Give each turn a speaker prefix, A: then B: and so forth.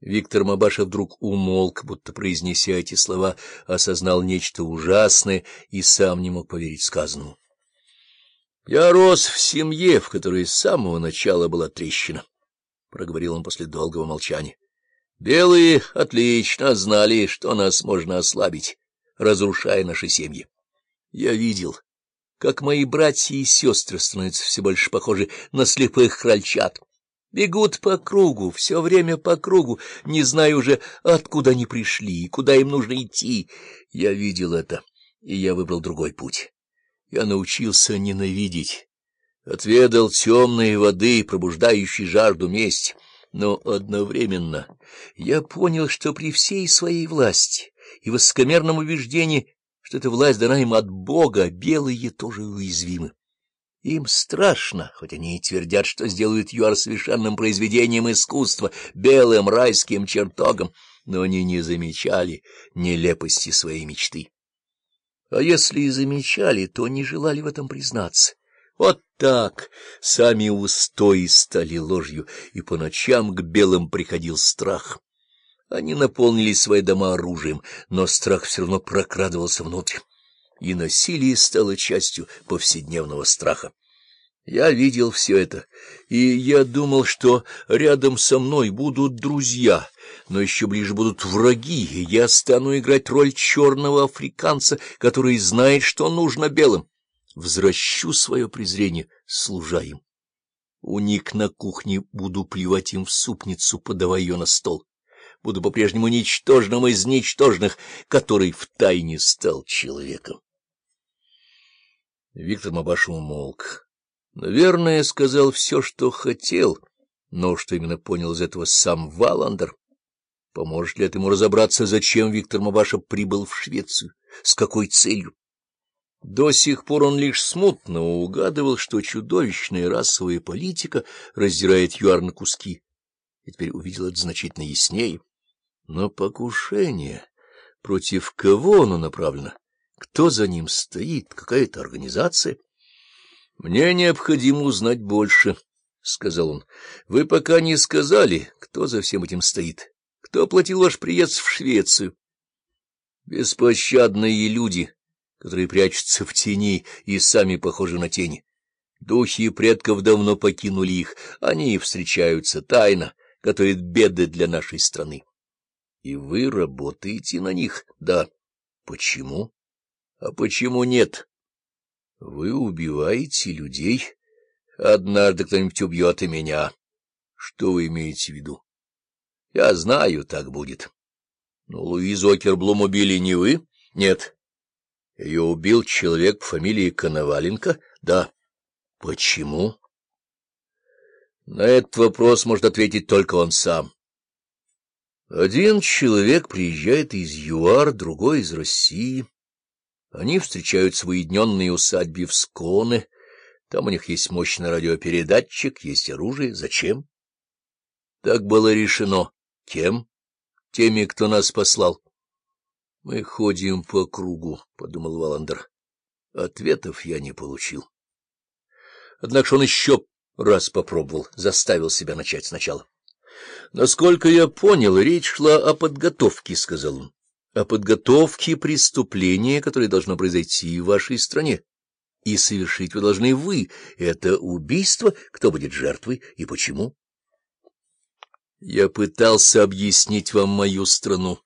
A: Виктор Мабаша вдруг умолк, будто произнеся эти слова, осознал нечто ужасное и сам не мог поверить сказанному. — Я рос в семье, в которой с самого начала была трещина, — проговорил он после долгого молчания. — Белые отлично знали, что нас можно ослабить, разрушая наши семьи. Я видел, как мои братья и сестры становятся все больше похожи на слепых крольчат. Бегут по кругу, все время по кругу, не зная уже, откуда они пришли и куда им нужно идти. Я видел это, и я выбрал другой путь. Я научился ненавидеть, отведал темные воды, пробуждающие жажду мести. Но одновременно я понял, что при всей своей власти и высокомерном убеждении, что эта власть дана им от Бога, белые тоже уязвимы. Им страшно, хоть они и твердят, что сделают ЮАР совершенным произведением искусства, белым райским чертогом, но они не замечали нелепости своей мечты. А если и замечали, то не желали в этом признаться. Вот так сами устои стали ложью, и по ночам к белым приходил страх. Они наполнили свои дома оружием, но страх все равно прокрадывался внутрь и насилие стало частью повседневного страха. Я видел все это, и я думал, что рядом со мной будут друзья, но еще ближе будут враги, и я стану играть роль черного африканца, который знает, что нужно белым. Возвращу свое презрение, служа им. У них на кухне буду плевать им в супницу, подавая ее на стол. Буду по-прежнему ничтожным из ничтожных, который втайне стал человеком. Виктор Мабаша умолк. Наверное, сказал все, что хотел, но что именно понял из этого сам Валандер. Поможет ли это ему разобраться, зачем Виктор Мабаша прибыл в Швецию, с какой целью? До сих пор он лишь смутно угадывал, что чудовищная расовая политика раздирает ЮАР на куски, и теперь увидел это значительно яснее. Но покушение, против кого оно направлено? Кто за ним стоит? Какая-то организация? — Мне необходимо узнать больше, — сказал он. — Вы пока не сказали, кто за всем этим стоит. Кто оплатил ваш приезд в Швецию? Беспощадные люди, которые прячутся в тени и сами похожи на тени. Духи предков давно покинули их, они встречаются тайно, готовят беды для нашей страны. И вы работаете на них? Да. Почему? А почему нет? Вы убиваете людей. Однажды кто-нибудь убьет и меня. Что вы имеете в виду? Я знаю, так будет. Но Луизу Окерблум убили не вы? Нет. Ее убил человек по фамилии Коноваленко? Да. Почему? На этот вопрос может ответить только он сам. Один человек приезжает из ЮАР, другой из России. Они встречаются в уединенной усадьбе в Сконе. Там у них есть мощный радиопередатчик, есть оружие. Зачем? Так было решено. Кем? Теми, кто нас послал. — Мы ходим по кругу, — подумал Валандер. Ответов я не получил. Однако он еще раз попробовал, заставил себя начать сначала. — Насколько я понял, речь шла о подготовке, — сказал он о подготовке преступления, которое должно произойти в вашей стране. И совершить вы должны вы. Это убийство, кто будет жертвой и почему? Я пытался объяснить вам мою страну,